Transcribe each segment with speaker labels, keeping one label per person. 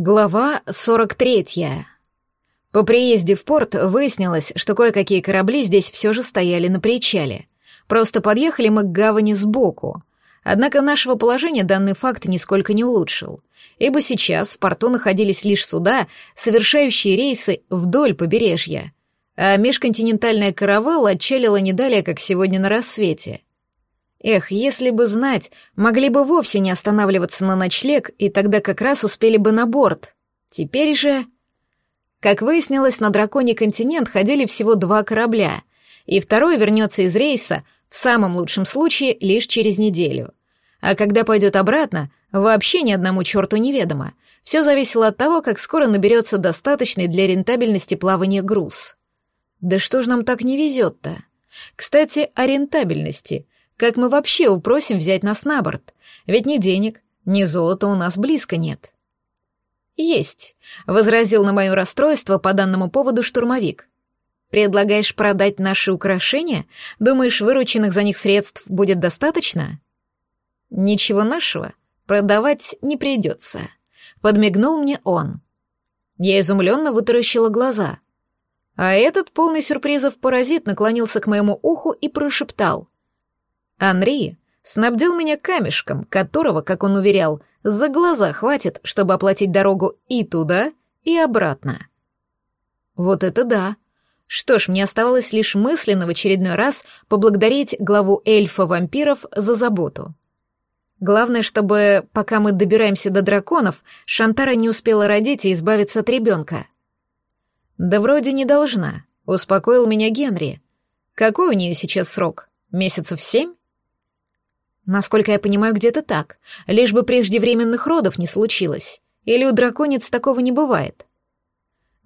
Speaker 1: Глава 43. По приезде в порт выяснилось, что кое-какие корабли здесь все же стояли на причале. Просто подъехали мы к гавани сбоку. Однако нашего положения данный факт нисколько не улучшил, ибо сейчас в порту находились лишь суда, совершающие рейсы вдоль побережья, а межконтинентальная каравелла отчалила не далее, как сегодня на рассвете — Эх, если бы знать, могли бы вовсе не останавливаться на ночлег, и тогда как раз успели бы на борт. Теперь же... Как выяснилось, на драконий континент ходили всего два корабля, и второй вернется из рейса, в самом лучшем случае, лишь через неделю. А когда пойдет обратно, вообще ни одному черту неведомо. Все зависело от того, как скоро наберется достаточный для рентабельности плавания груз. Да что ж нам так не везет-то? Кстати, о рентабельности — как мы вообще упросим взять нас на борт? Ведь ни денег, ни золота у нас близко нет. Есть, возразил на мое расстройство по данному поводу штурмовик. Предлагаешь продать наши украшения? Думаешь, вырученных за них средств будет достаточно? Ничего нашего продавать не придется. Подмигнул мне он. Я изумленно вытаращила глаза. А этот полный сюрпризов паразит наклонился к моему уху и прошептал. Анри снабдил меня камешком, которого, как он уверял, за глаза хватит, чтобы оплатить дорогу и туда, и обратно. Вот это да. Что ж, мне оставалось лишь мысленно в очередной раз поблагодарить главу эльфа-вампиров за заботу. Главное, чтобы, пока мы добираемся до драконов, Шантара не успела родить и избавиться от ребенка. Да вроде не должна, успокоил меня Генри. Какой у нее сейчас срок? Месяцев семь? Насколько я понимаю, где-то так. Лишь бы преждевременных родов не случилось. Или у драконец такого не бывает.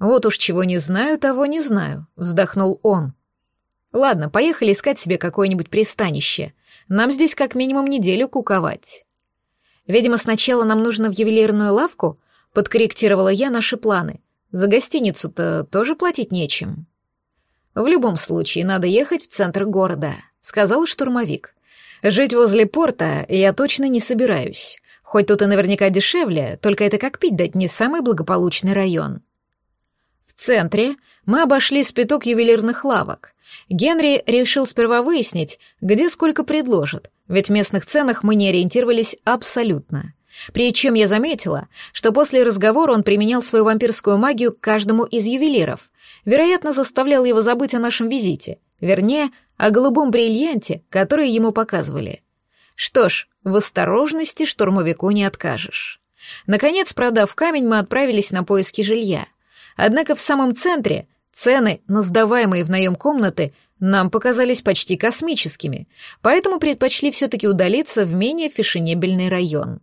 Speaker 1: Вот уж чего не знаю, того не знаю, вздохнул он. Ладно, поехали искать себе какое-нибудь пристанище. Нам здесь как минимум неделю куковать. Видимо, сначала нам нужно в ювелирную лавку, подкорректировала я наши планы. За гостиницу-то тоже платить нечем. В любом случае, надо ехать в центр города, сказал штурмовик. Жить возле порта я точно не собираюсь. Хоть тут и наверняка дешевле, только это как пить дать не самый благополучный район. В центре мы обошли спиток ювелирных лавок. Генри решил сперва выяснить, где сколько предложат, ведь в местных ценах мы не ориентировались абсолютно. Причем я заметила, что после разговора он применял свою вампирскую магию к каждому из ювелиров, вероятно, заставлял его забыть о нашем визите, вернее, о голубом бриллианте, который ему показывали. Что ж, в осторожности штурмовику не откажешь. Наконец, продав камень, мы отправились на поиски жилья. Однако в самом центре цены на сдаваемые в наем комнаты нам показались почти космическими, поэтому предпочли все-таки удалиться в менее фешенебельный район.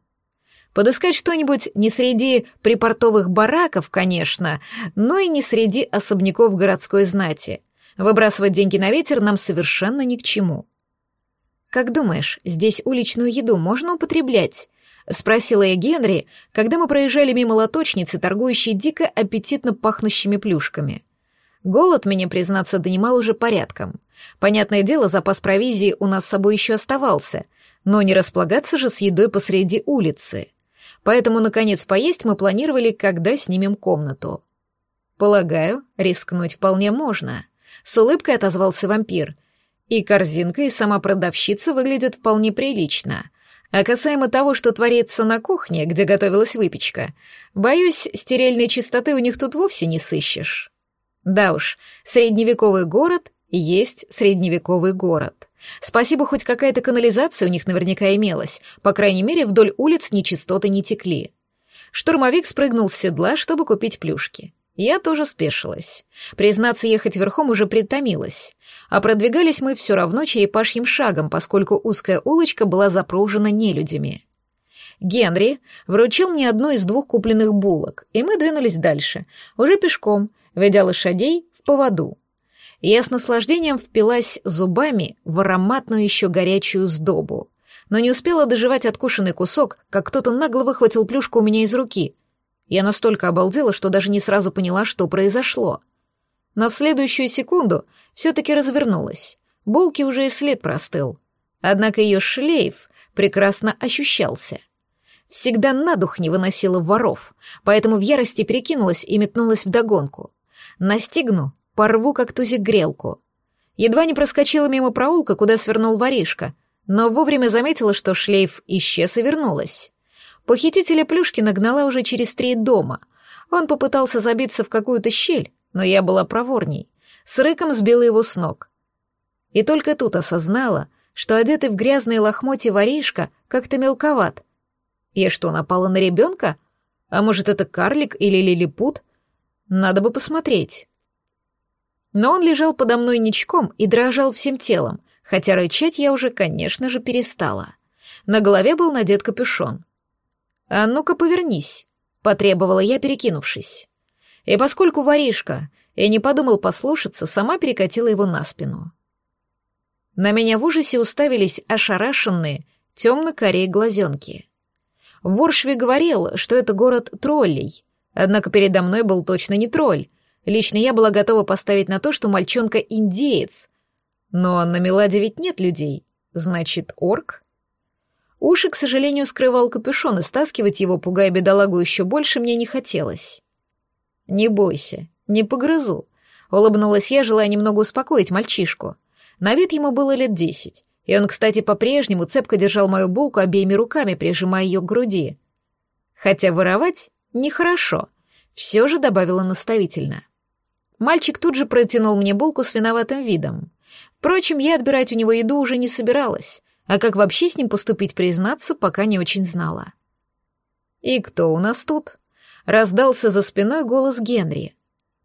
Speaker 1: Подыскать что-нибудь не среди припортовых бараков, конечно, но и не среди особняков городской знати — Выбрасывать деньги на ветер нам совершенно ни к чему. «Как думаешь, здесь уличную еду можно употреблять?» — спросила я Генри, когда мы проезжали мимо лоточницы, торгующей дико аппетитно пахнущими плюшками. Голод меня, признаться, донимал уже порядком. Понятное дело, запас провизии у нас с собой еще оставался, но не располагаться же с едой посреди улицы. Поэтому, наконец, поесть мы планировали, когда снимем комнату. Полагаю, рискнуть вполне можно. С улыбкой отозвался вампир. И корзинка, и сама продавщица выглядят вполне прилично. А касаемо того, что творится на кухне, где готовилась выпечка, боюсь, стерильной чистоты у них тут вовсе не сыщешь. Да уж, средневековый город есть средневековый город. Спасибо, хоть какая-то канализация у них наверняка имелась, по крайней мере, вдоль улиц нечистоты не текли. Штурмовик спрыгнул с седла, чтобы купить плюшки. Я тоже спешилась. Признаться, ехать верхом уже притомилась. А продвигались мы все равно черепашьим шагом, поскольку узкая улочка была запружена нелюдями. Генри вручил мне одну из двух купленных булок, и мы двинулись дальше, уже пешком, ведя лошадей в поводу. Я с наслаждением впилась зубами в ароматную еще горячую сдобу, но не успела доживать откушенный кусок, как кто-то нагло выхватил плюшку у меня из руки — я настолько обалдела, что даже не сразу поняла, что произошло. Но в следующую секунду все-таки развернулась. Булки уже и след простыл. Однако ее шлейф прекрасно ощущался. Всегда на дух не выносила воров, поэтому в ярости перекинулась и метнулась вдогонку. Настигну, порву как тузик грелку. Едва не проскочила мимо проулка, куда свернул воришка, но вовремя заметила, что шлейф исчез и вернулась. Похитителя плюшки нагнала уже через три дома. Он попытался забиться в какую-то щель, но я была проворней. С рыком сбила его с ног. И только тут осознала, что одетый в грязные лохмотья воришка как-то мелковат. Я что, напала на ребенка? А может, это карлик или лилипут? Надо бы посмотреть. Но он лежал подо мной ничком и дрожал всем телом, хотя рычать я уже, конечно же, перестала. На голове был надет капюшон. «А ну-ка, повернись», — потребовала я, перекинувшись. И поскольку воришка и не подумал послушаться, сама перекатила его на спину. На меня в ужасе уставились ошарашенные, темно-корей глазенки. Воршви говорил, что это город троллей, однако передо мной был точно не тролль, Лично я была готова поставить на то, что мальчонка индеец. Но на Меладе ведь нет людей. Значит, орк? Уши, к сожалению, скрывал капюшон, и стаскивать его, пугая бедолагу еще больше, мне не хотелось. «Не бойся, не погрызу», — улыбнулась я, желая немного успокоить мальчишку. На вид ему было лет десять, и он, кстати, по-прежнему цепко держал мою булку обеими руками, прижимая ее к груди. Хотя воровать нехорошо, все же добавила наставительно. Мальчик тут же протянул мне булку с виноватым видом. Впрочем, я отбирать у него еду уже не собиралась, а как вообще с ним поступить, признаться, пока не очень знала. «И кто у нас тут?» — раздался за спиной голос Генри.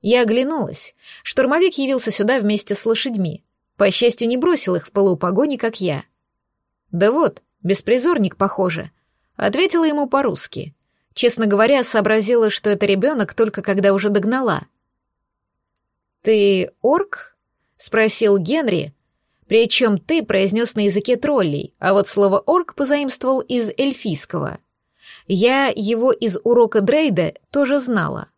Speaker 1: Я оглянулась. Штурмовик явился сюда вместе с лошадьми. По счастью, не бросил их в пылу погони, как я. «Да вот, беспризорник, похоже», — ответила ему по-русски. Честно говоря, сообразила, что это ребенок только когда уже догнала — «Ты орк?» — спросил Генри. Причем «ты» произнес на языке троллей, а вот слово «орк» позаимствовал из эльфийского. Я его из урока Дрейда тоже знала.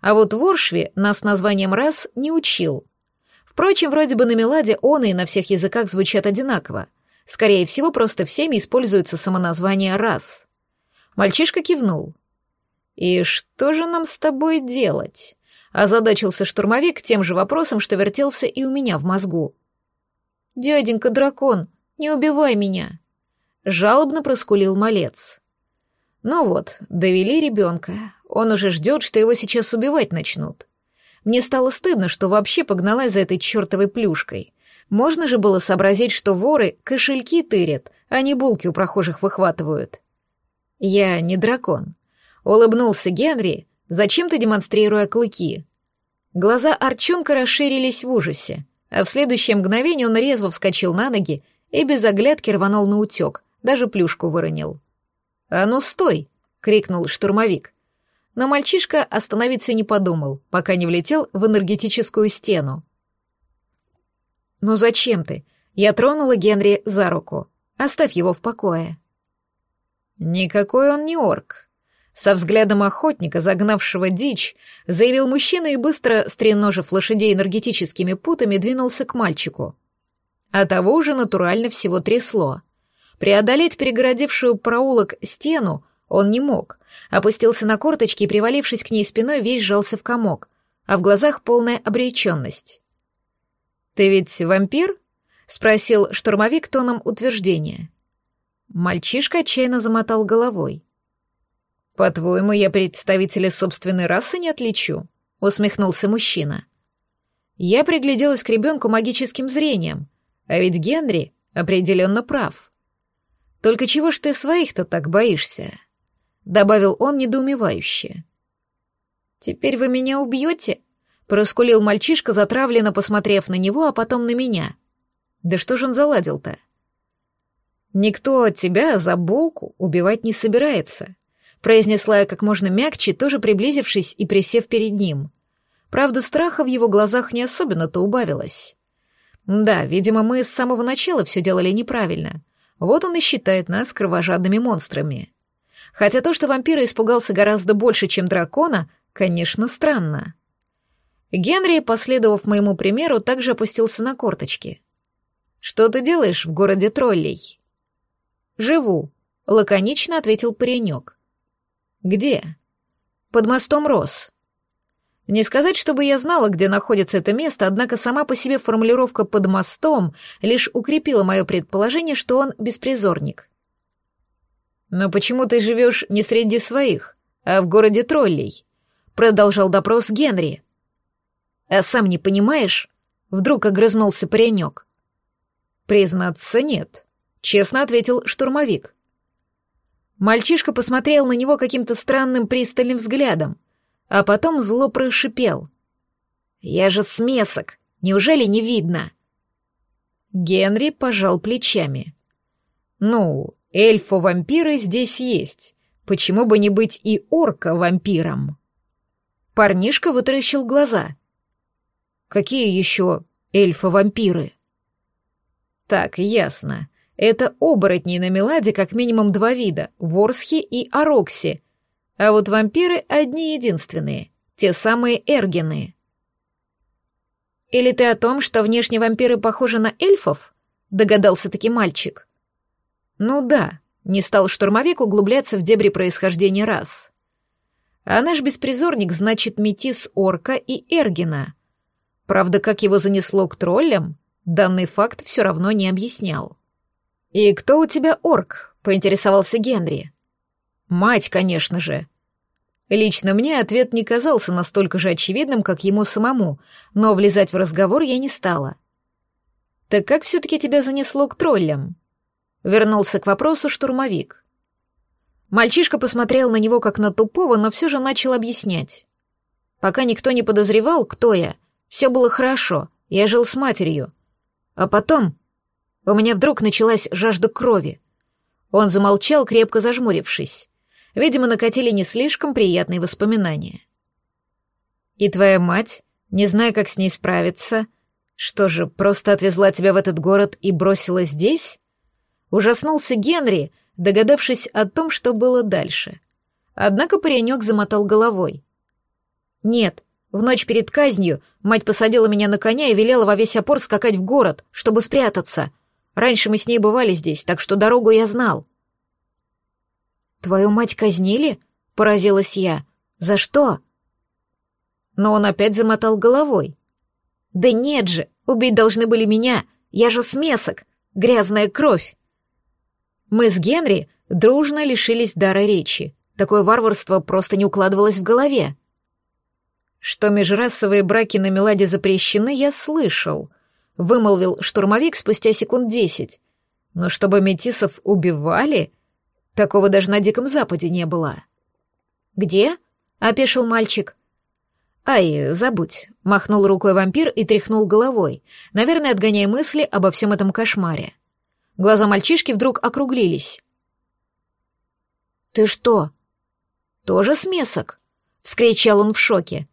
Speaker 1: А вот в Оршве нас названием рас не учил. Впрочем, вроде бы на Меладе он и на всех языках звучат одинаково. Скорее всего, просто всеми используется самоназвание рас. Мальчишка кивнул. «И что же нам с тобой делать?» Озадачился штурмовик тем же вопросом, что вертелся и у меня в мозгу. «Дяденька дракон, не убивай меня!» Жалобно проскулил малец. Ну вот, довели ребенка. Он уже ждет, что его сейчас убивать начнут. Мне стало стыдно, что вообще погналась за этой чертовой плюшкой. Можно же было сообразить, что воры кошельки тырят, а не булки у прохожих выхватывают. Я не дракон. Улыбнулся Генри, зачем-то демонстрируя клыки. Глаза Арчонка расширились в ужасе, а в следующее мгновение он резво вскочил на ноги и без оглядки рванул на утек, даже плюшку выронил. «А ну стой!» — крикнул штурмовик. Но мальчишка остановиться не подумал, пока не влетел в энергетическую стену. «Ну зачем ты?» Я тронула Генри за руку. «Оставь его в покое». «Никакой он не орк», со взглядом охотника, загнавшего дичь, заявил мужчина и быстро, стреножив лошадей энергетическими путами, двинулся к мальчику. А того уже натурально всего трясло. Преодолеть перегородившую проулок стену он не мог. Опустился на корточки и, привалившись к ней спиной, весь сжался в комок, а в глазах полная обреченность. «Ты ведь вампир?» — спросил штурмовик тоном утверждения. Мальчишка отчаянно замотал головой. «По-твоему, я представителя собственной расы не отличу?» — усмехнулся мужчина. Я пригляделась к ребенку магическим зрением, а ведь Генри определенно прав. «Только чего ж ты своих-то так боишься?» — добавил он недоумевающе. «Теперь вы меня убьете?» — проскулил мальчишка, затравленно посмотрев на него, а потом на меня. «Да что же он заладил-то?» «Никто от тебя за булку убивать не собирается», произнесла я как можно мягче, тоже приблизившись и присев перед ним. Правда, страха в его глазах не особенно-то убавилось. Да, видимо, мы с самого начала все делали неправильно. Вот он и считает нас кровожадными монстрами. Хотя то, что вампира испугался гораздо больше, чем дракона, конечно, странно. Генри, последовав моему примеру, также опустился на корточки. «Что ты делаешь в городе троллей?» «Живу», лаконично ответил паренек. Где? Под мостом Рос. Не сказать, чтобы я знала, где находится это место, однако сама по себе формулировка «под мостом» лишь укрепила мое предположение, что он беспризорник. «Но почему ты живешь не среди своих, а в городе троллей?» — продолжал допрос Генри. «А сам не понимаешь?» — вдруг огрызнулся паренек. «Признаться, нет», — честно ответил штурмовик. Мальчишка посмотрел на него каким-то странным пристальным взглядом, а потом зло прошипел. «Я же смесок, неужели не видно?» Генри пожал плечами. «Ну, эльфо-вампиры здесь есть. Почему бы не быть и орка-вампиром?» Парнишка вытаращил глаза. «Какие еще эльфы-вампиры?» «Так, ясно. Это оборотни на Меладе как минимум два вида — Ворсхи и Арокси, а вот вампиры одни единственные, те самые Эргины. «Или ты о том, что внешне вампиры похожи на эльфов?» — догадался-таки мальчик. «Ну да», — не стал штурмовик углубляться в дебри происхождения рас. А наш беспризорник значит метис орка и Эргина. Правда, как его занесло к троллям, данный факт все равно не объяснял. «И кто у тебя орк?» — поинтересовался Генри. «Мать, конечно же». Лично мне ответ не казался настолько же очевидным, как ему самому, но влезать в разговор я не стала. «Так как все-таки тебя занесло к троллям?» Вернулся к вопросу штурмовик. Мальчишка посмотрел на него как на тупого, но все же начал объяснять. Пока никто не подозревал, кто я, все было хорошо, я жил с матерью. А потом у меня вдруг началась жажда крови. Он замолчал, крепко зажмурившись. Видимо, накатили не слишком приятные воспоминания. «И твоя мать, не зная, как с ней справиться, что же, просто отвезла тебя в этот город и бросила здесь?» Ужаснулся Генри, догадавшись о том, что было дальше. Однако паренек замотал головой. «Нет, в ночь перед казнью мать посадила меня на коня и велела во весь опор скакать в город, чтобы спрятаться. Раньше мы с ней бывали здесь, так что дорогу я знал. «Твою мать казнили?» — поразилась я. «За что?» Но он опять замотал головой. «Да нет же, убить должны были меня, я же смесок, грязная кровь!» Мы с Генри дружно лишились дара речи. Такое варварство просто не укладывалось в голове. Что межрасовые браки на Меладе запрещены, я слышал, вымолвил штурмовик спустя секунд десять. Но чтобы метисов убивали, Такого даже на Диком Западе не было. «Где?» — опешил мальчик. «Ай, забудь», — махнул рукой вампир и тряхнул головой, наверное, отгоняя мысли обо всем этом кошмаре. Глаза мальчишки вдруг округлились. «Ты что, тоже смесок?» — вскричал он в шоке.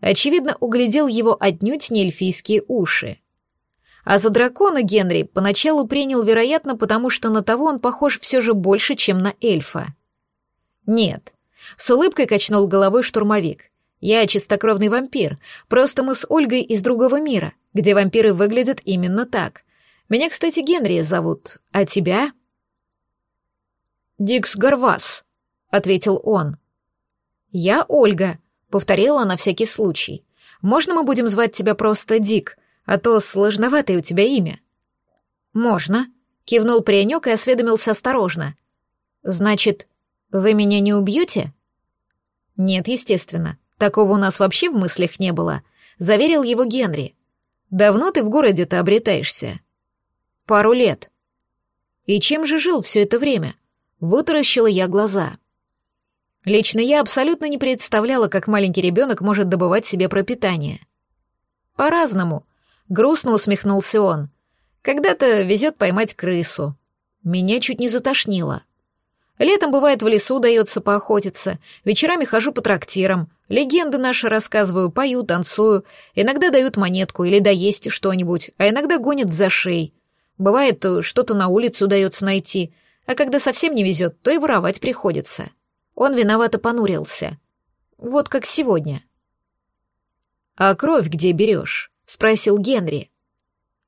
Speaker 1: Очевидно, углядел его отнюдь не эльфийские уши. А за дракона Генри поначалу принял, вероятно, потому что на того он похож все же больше, чем на эльфа. Нет. С улыбкой качнул головой штурмовик. Я чистокровный вампир, просто мы с Ольгой из другого мира, где вампиры выглядят именно так. Меня, кстати, Генри зовут, а тебя? Дикс Гарвас, ответил он. Я Ольга, повторила на всякий случай. Можно мы будем звать тебя просто Дик, а то сложноватое у тебя имя». «Можно», — кивнул паренек и осведомился осторожно. «Значит, вы меня не убьете?» «Нет, естественно. Такого у нас вообще в мыслях не было», — заверил его Генри. «Давно ты в городе-то обретаешься?» «Пару лет». «И чем же жил все это время?» Вытаращила я глаза. Лично я абсолютно не представляла, как маленький ребенок может добывать себе пропитание. По-разному, Грустно усмехнулся он. Когда-то везет поймать крысу. Меня чуть не затошнило. Летом, бывает, в лесу удается поохотиться, вечерами хожу по трактирам, легенды наши рассказываю, пою, танцую, иногда дают монетку или доесть что-нибудь, а иногда гонят за шеей. Бывает, что-то на улице удается найти, а когда совсем не везет, то и воровать приходится. Он виновато понурился. Вот как сегодня. «А кровь где берешь?» Спросил Генри.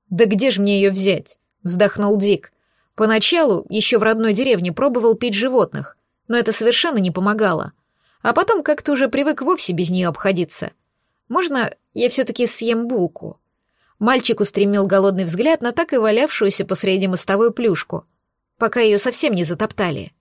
Speaker 1: Да где же мне ее взять? вздохнул Дик. Поначалу еще в родной деревне пробовал пить животных, но это совершенно не помогало. А потом как-то уже привык вовсе без нее обходиться. Можно я все-таки съем булку?» Мальчик устремил голодный взгляд на так и валявшуюся посреди мостовой плюшку, пока ее совсем не затоптали.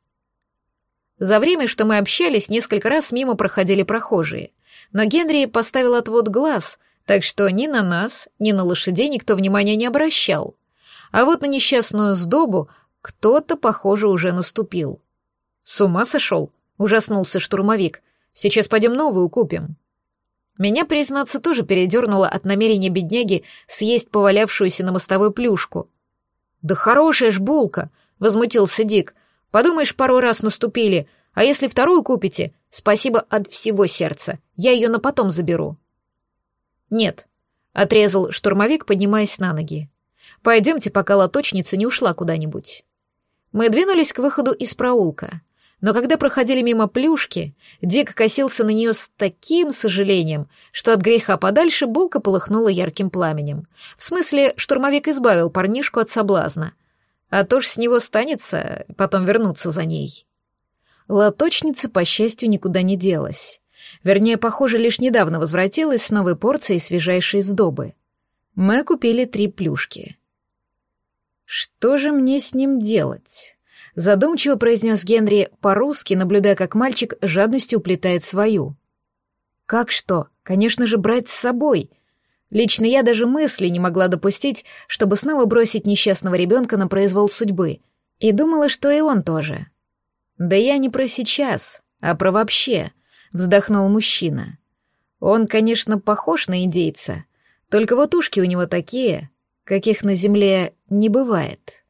Speaker 1: За время, что мы общались, несколько раз мимо проходили прохожие, но Генри поставил отвод глаз, так что ни на нас, ни на лошадей никто внимания не обращал. А вот на несчастную сдобу кто-то, похоже, уже наступил. «С ума сошел?» — ужаснулся штурмовик. «Сейчас пойдем новую купим». Меня, признаться, тоже передернуло от намерения бедняги съесть повалявшуюся на мостовой плюшку. «Да хорошая ж булка!» — возмутился Дик. «Подумаешь, пару раз наступили, а если вторую купите, спасибо от всего сердца, я ее на потом заберу». «Нет», — отрезал штурмовик, поднимаясь на ноги. «Пойдемте, пока лоточница не ушла куда-нибудь». Мы двинулись к выходу из проулка но когда проходили мимо плюшки, Дик косился на нее с таким сожалением, что от греха подальше булка полыхнула ярким пламенем. В смысле, штурмовик избавил парнишку от соблазна. А то ж с него станется потом вернуться за ней. Лоточница, по счастью, никуда не делась. Вернее, похоже, лишь недавно возвратилась с новой порцией свежайшей сдобы. Мы купили три плюшки. Что же мне с ним делать? задумчиво произнес Генри по-русски, наблюдая, как мальчик жадностью уплетает свою. Как что? Конечно же, брать с собой. Лично я даже мысли не могла допустить, чтобы снова бросить несчастного ребенка на произвол судьбы, и думала, что и он тоже. Да я не про сейчас, а про вообще, вздохнул мужчина. Он, конечно, похож на индейца, только вот ушки у него такие, каких на земле не бывает.